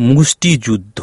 মুষ্টিযুদ্ধ।